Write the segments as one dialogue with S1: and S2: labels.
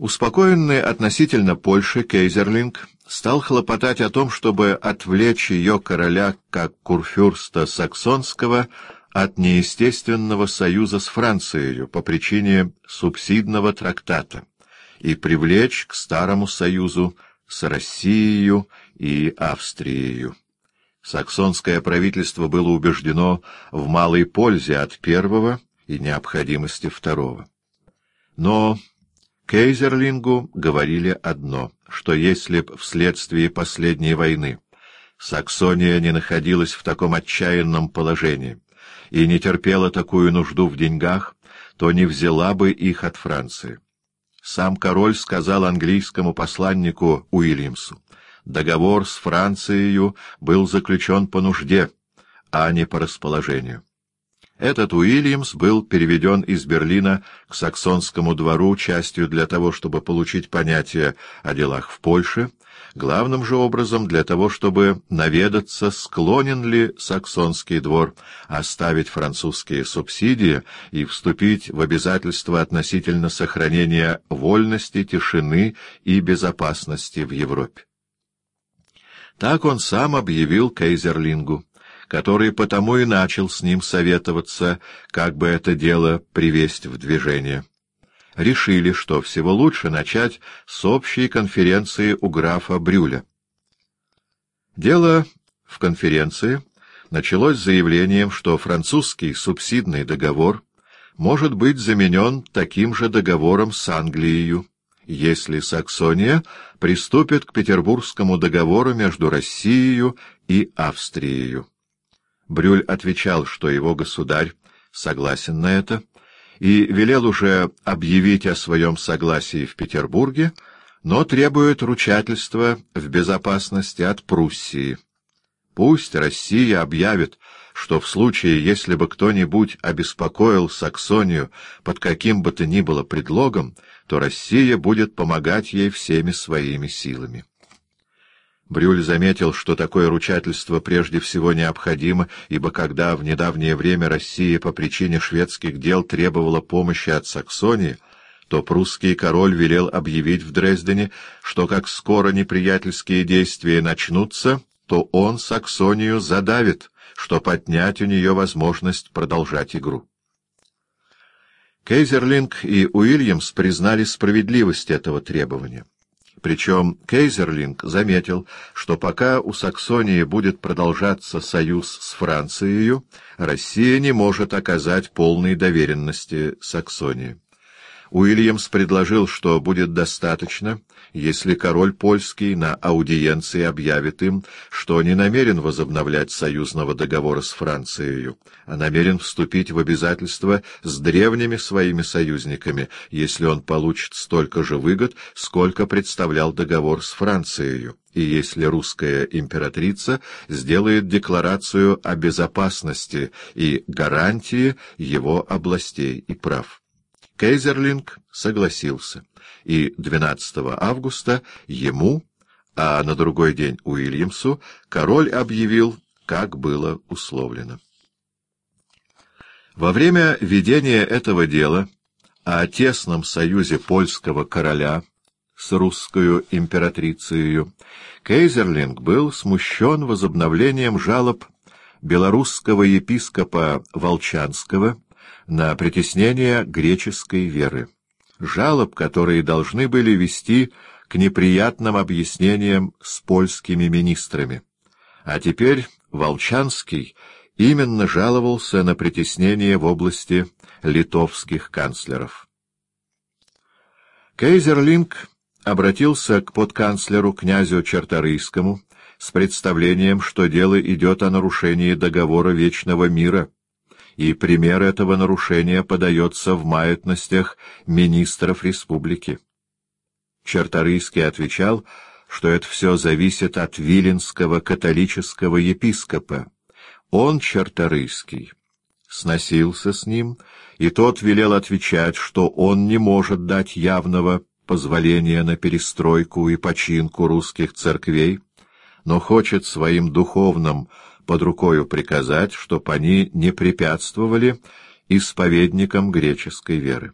S1: Успокоенный относительно Польши, Кейзерлинг стал хлопотать о том, чтобы отвлечь ее короля как курфюрста саксонского от неестественного союза с Францией по причине субсидного трактата и привлечь к старому союзу с Россией и Австрией. Саксонское правительство было убеждено в малой пользе от первого и необходимости второго. Но Кейзерлингу говорили одно, что если б вследствие последней войны Саксония не находилась в таком отчаянном положении и не терпела такую нужду в деньгах, то не взяла бы их от Франции. Сам король сказал английскому посланнику Уильямсу, договор с Францией был заключен по нужде, а не по расположению. Этот Уильямс был переведен из Берлина к саксонскому двору частью для того, чтобы получить понятие о делах в Польше, главным же образом для того, чтобы наведаться, склонен ли саксонский двор оставить французские субсидии и вступить в обязательства относительно сохранения вольности, тишины и безопасности в Европе. Так он сам объявил Кейзерлингу который потому и начал с ним советоваться, как бы это дело привести в движение. Решили, что всего лучше начать с общей конференции у графа Брюля. Дело в конференции началось заявлением, что французский субсидный договор может быть заменен таким же договором с Англией, если Саксония приступит к Петербургскому договору между Россией и Австрией. Брюль отвечал, что его государь согласен на это, и велел уже объявить о своем согласии в Петербурге, но требует ручательства в безопасности от Пруссии. Пусть Россия объявит, что в случае, если бы кто-нибудь обеспокоил Саксонию под каким бы то ни было предлогом, то Россия будет помогать ей всеми своими силами. Брюль заметил, что такое ручательство прежде всего необходимо, ибо когда в недавнее время Россия по причине шведских дел требовала помощи от Саксонии, то прусский король велел объявить в Дрездене, что как скоро неприятельские действия начнутся, то он Саксонию задавит, чтобы отнять у нее возможность продолжать игру. Кейзерлинг и Уильямс признали справедливость этого требования. Причем Кейзерлинг заметил, что пока у Саксонии будет продолжаться союз с Францией, Россия не может оказать полной доверенности Саксонии. Уильямс предложил, что будет достаточно, если король польский на аудиенции объявит им, что не намерен возобновлять союзного договора с Францией, а намерен вступить в обязательства с древними своими союзниками, если он получит столько же выгод, сколько представлял договор с Францией, и если русская императрица сделает декларацию о безопасности и гарантии его областей и прав. Кейзерлинг согласился, и 12 августа ему, а на другой день Уильямсу, король объявил, как было условлено. Во время ведения этого дела о тесном союзе польского короля с русскую императрицей Кейзерлинг был смущен возобновлением жалоб белорусского епископа Волчанского на притеснение греческой веры, жалоб, которые должны были вести к неприятным объяснениям с польскими министрами. А теперь Волчанский именно жаловался на притеснение в области литовских канцлеров. Кейзерлинг обратился к подканцлеру князю Черторийскому с представлением, что дело идет о нарушении договора Вечного мира, и пример этого нарушения подается в маятностях министров республики. Черторийский отвечал, что это все зависит от виленского католического епископа. Он, Черторийский, сносился с ним, и тот велел отвечать, что он не может дать явного позволения на перестройку и починку русских церквей, но хочет своим духовным под рукою приказать, чтоб они не препятствовали исповедникам греческой веры.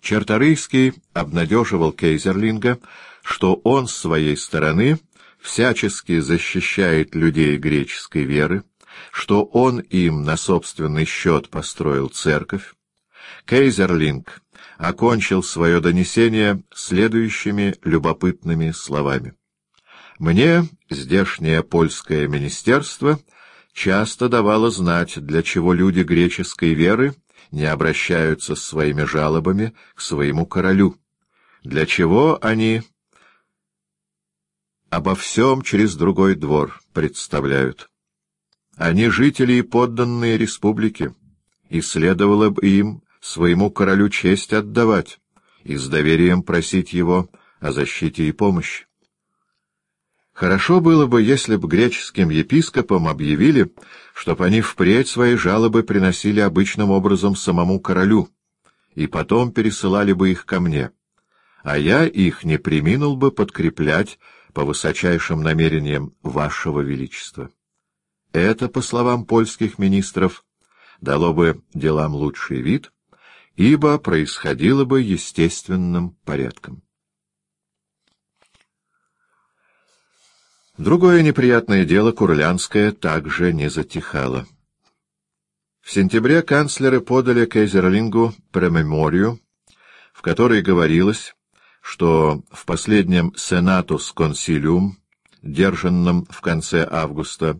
S1: Черторийский обнадеживал Кейзерлинга, что он с своей стороны всячески защищает людей греческой веры, что он им на собственный счет построил церковь. Кейзерлинг окончил свое донесение следующими любопытными словами. «Мне здешнее польское министерство часто давало знать, для чего люди греческой веры не обращаются с своими жалобами к своему королю, для чего они обо всем через другой двор представляют. Они жители и подданные республики, и следовало бы им своему королю честь отдавать и с доверием просить его о защите и помощи. Хорошо было бы, если бы греческим епископам объявили, чтоб они впредь свои жалобы приносили обычным образом самому королю, и потом пересылали бы их ко мне, а я их не приминул бы подкреплять по высочайшим намерениям вашего величества. Это, по словам польских министров, дало бы делам лучший вид — ибо происходило бы естественным порядком. Другое неприятное дело Курлянское также не затихало. В сентябре канцлеры подали Кейзерлингу премеморию, в которой говорилось, что в последнем «Сенатус консилиум», держанном в конце августа,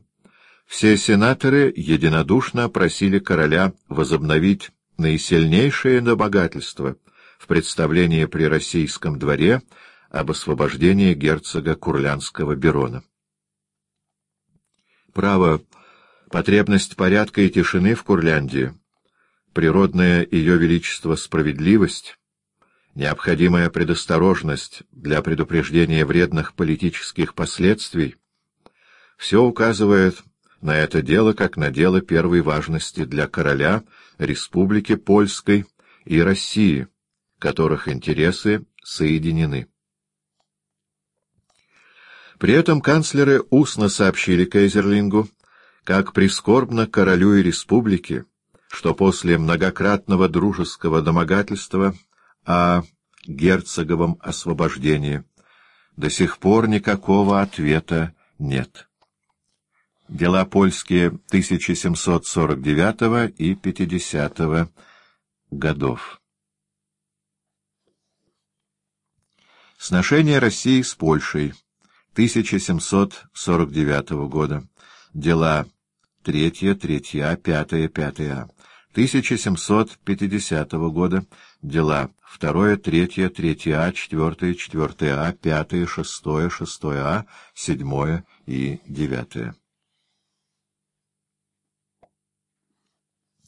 S1: все сенаторы единодушно просили короля возобновить наисильнейшее домогательство в представлении при российском дворе об освобождении герцога Курлянского Берона. Право, потребность порядка и тишины в Курляндии, природное ее величество справедливость, необходимая предосторожность для предупреждения вредных политических последствий — все указывает на это дело как на дело первой важности для короля, республики Польской и России, которых интересы соединены. При этом канцлеры устно сообщили Кейзерлингу, как прискорбно королю и республике, что после многократного дружеского домогательства о герцоговом освобождении до сих пор никакого ответа нет. Дела польские 1749 и 50 годов. Сношение России с Польшей 1749 года. Дела 3, 3А, 5, 5А. 1750 года. Дела 2, 3, 3А, 4, 4А, 5, 6, 6А, 7 и 9.